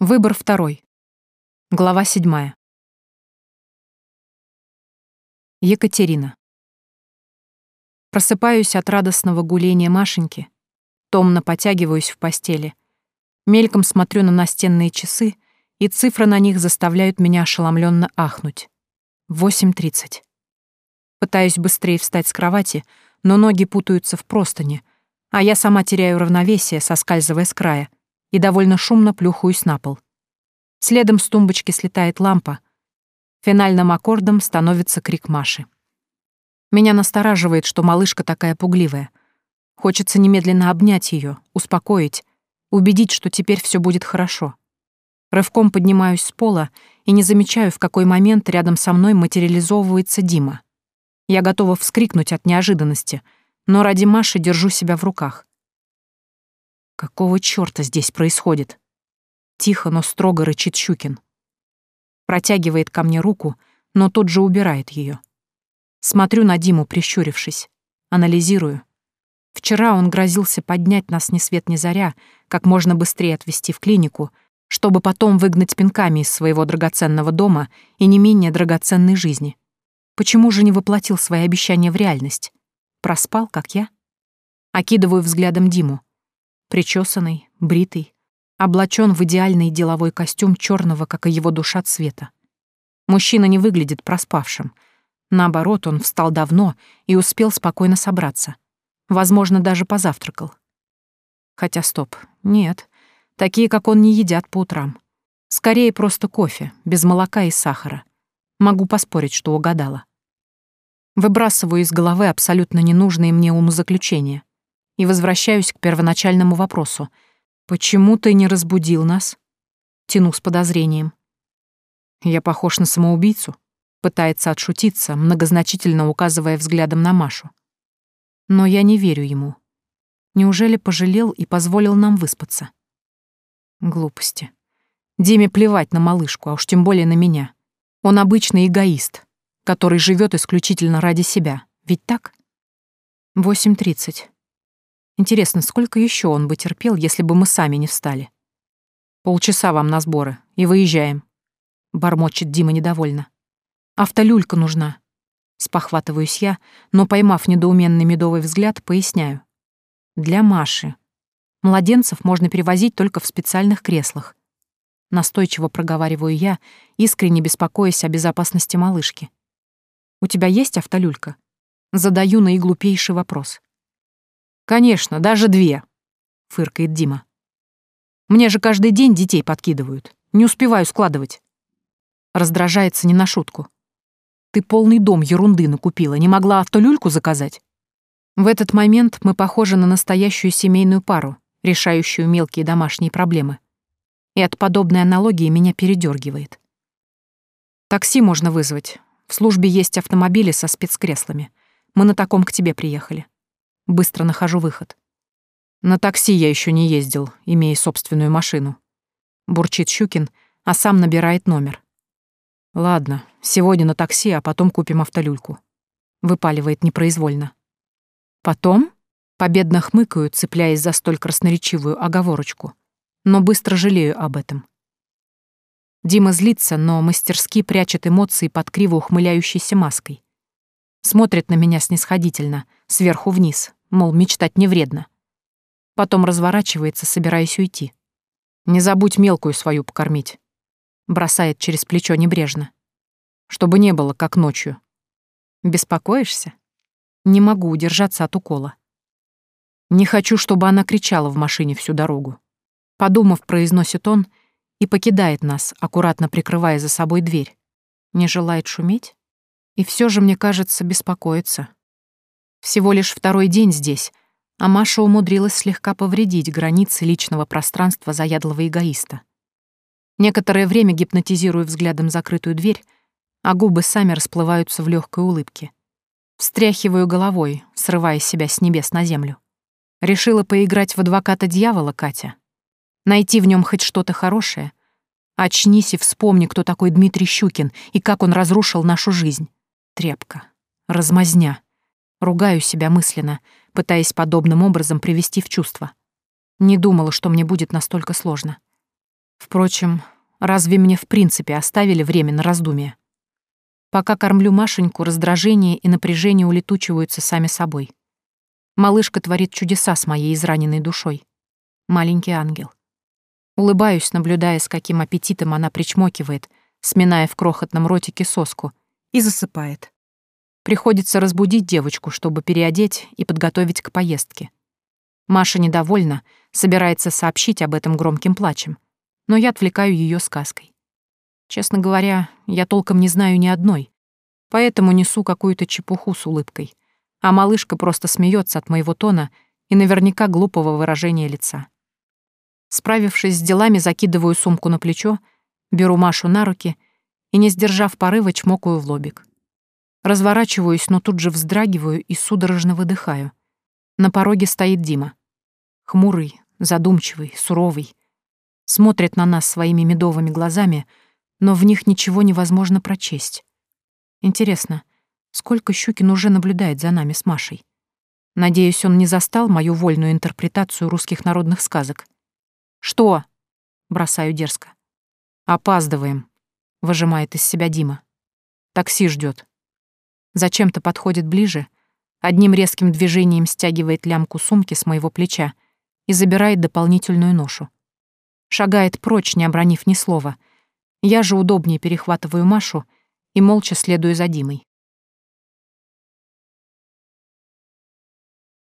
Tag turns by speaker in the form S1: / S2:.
S1: Выбор второй. Глава седьмая. Екатерина. Просыпаюсь от радостного гуления Машеньки, томно потягиваюсь в постели, мельком смотрю на настенные часы, и цифры на них заставляют меня ошеломленно ахнуть. 8.30. Пытаюсь быстрее встать с кровати, но ноги путаются в простыне, а я сама теряю равновесие, соскальзывая с края — и довольно шумно плюхаюсь на пол. Следом с тумбочки слетает лампа. Финальным аккордом становится крик Маши. Меня настораживает, что малышка такая пугливая. Хочется немедленно обнять ее, успокоить, убедить, что теперь все будет хорошо. Рывком поднимаюсь с пола и не замечаю, в какой момент рядом со мной материализовывается Дима. Я готова вскрикнуть от неожиданности, но ради Маши держу себя в руках. Какого чёрта здесь происходит? Тихо, но строго рычит Щукин. Протягивает ко мне руку, но тут же убирает её. Смотрю на Диму, прищурившись. Анализирую. Вчера он грозился поднять нас ни свет ни заря, как можно быстрее отвезти в клинику, чтобы потом выгнать пинками из своего драгоценного дома и не менее драгоценной жизни. Почему же не воплотил свои обещания в реальность? Проспал, как я? Окидываю взглядом Диму причесанный, бритый, облачен в идеальный деловой костюм черного, как и его душа, цвета. Мужчина не выглядит проспавшим. Наоборот, он встал давно и успел спокойно собраться. Возможно, даже позавтракал. Хотя стоп, нет, такие, как он, не едят по утрам. Скорее просто кофе, без молока и сахара. Могу поспорить, что угадала. Выбрасываю из головы абсолютно ненужные мне умозаключения и возвращаюсь к первоначальному вопросу. «Почему ты не разбудил нас?» Тяну с подозрением. «Я похож на самоубийцу», — пытается отшутиться, многозначительно указывая взглядом на Машу. Но я не верю ему. Неужели пожалел и позволил нам выспаться? Глупости. Диме плевать на малышку, а уж тем более на меня. Он обычный эгоист, который живет исключительно ради себя. Ведь так? 8.30. Интересно, сколько еще он бы терпел, если бы мы сами не встали? Полчаса вам на сборы, и выезжаем. Бормочет Дима недовольно. Автолюлька нужна. Спохватываюсь я, но, поймав недоуменный медовый взгляд, поясняю. Для Маши. Младенцев можно перевозить только в специальных креслах. Настойчиво проговариваю я, искренне беспокоясь о безопасности малышки. «У тебя есть автолюлька?» Задаю наиглупейший вопрос. «Конечно, даже две», — фыркает Дима. «Мне же каждый день детей подкидывают. Не успеваю складывать». Раздражается не на шутку. «Ты полный дом ерунды накупила, не могла автолюльку заказать?» В этот момент мы похожи на настоящую семейную пару, решающую мелкие домашние проблемы. И от подобной аналогии меня передергивает. «Такси можно вызвать. В службе есть автомобили со спецкреслами. Мы на таком к тебе приехали». Быстро нахожу выход. На такси я еще не ездил, имея собственную машину. Бурчит Щукин, а сам набирает номер. Ладно, сегодня на такси, а потом купим автолюльку. Выпаливает непроизвольно. Потом победно хмыкаю, цепляясь за столь красноречивую оговорочку. Но быстро жалею об этом. Дима злится, но мастерски прячет эмоции под криво ухмыляющейся маской. Смотрит на меня снисходительно, сверху вниз, мол, мечтать не вредно. Потом разворачивается, собираясь уйти. «Не забудь мелкую свою покормить», — бросает через плечо небрежно. «Чтобы не было, как ночью». «Беспокоишься?» Не могу удержаться от укола. Не хочу, чтобы она кричала в машине всю дорогу. Подумав, произносит он и покидает нас, аккуратно прикрывая за собой дверь. Не желает шуметь? И все же, мне кажется, беспокоится. Всего лишь второй день здесь, а Маша умудрилась слегка повредить границы личного пространства заядлого эгоиста. Некоторое время гипнотизирую взглядом закрытую дверь, а губы сами расплываются в легкой улыбке. Встряхиваю головой, срывая себя с небес на землю. Решила поиграть в адвоката дьявола Катя. Найти в нем хоть что-то хорошее. Очнись и вспомни, кто такой Дмитрий Щукин и как он разрушил нашу жизнь. Трепка. Размазня. Ругаю себя мысленно, пытаясь подобным образом привести в чувство. Не думала, что мне будет настолько сложно. Впрочем, разве мне в принципе оставили время на раздумие? Пока кормлю Машеньку, раздражение и напряжение улетучиваются сами собой. Малышка творит чудеса с моей израненной душой. Маленький ангел. Улыбаюсь, наблюдая, с каким аппетитом она причмокивает, сминая в крохотном ротике соску, и засыпает. Приходится разбудить девочку, чтобы переодеть и подготовить к поездке. Маша недовольна, собирается сообщить об этом громким плачем, но я отвлекаю ее сказкой. Честно говоря, я толком не знаю ни одной, поэтому несу какую-то чепуху с улыбкой, а малышка просто смеется от моего тона и наверняка глупого выражения лица. Справившись с делами, закидываю сумку на плечо, беру Машу на руки и, не сдержав порыва, чмокаю в лобик. Разворачиваюсь, но тут же вздрагиваю и судорожно выдыхаю. На пороге стоит Дима. Хмурый, задумчивый, суровый. Смотрит на нас своими медовыми глазами, но в них ничего невозможно прочесть. Интересно, сколько Щукин уже наблюдает за нами с Машей? Надеюсь, он не застал мою вольную интерпретацию русских народных сказок. «Что?» — бросаю дерзко. «Опаздываем», — выжимает из себя Дима. «Такси ждет. Зачем-то подходит ближе, одним резким движением стягивает лямку сумки с моего плеча и забирает дополнительную ношу. Шагает прочь, не обронив ни слова. Я же удобнее перехватываю Машу и молча следую за Димой.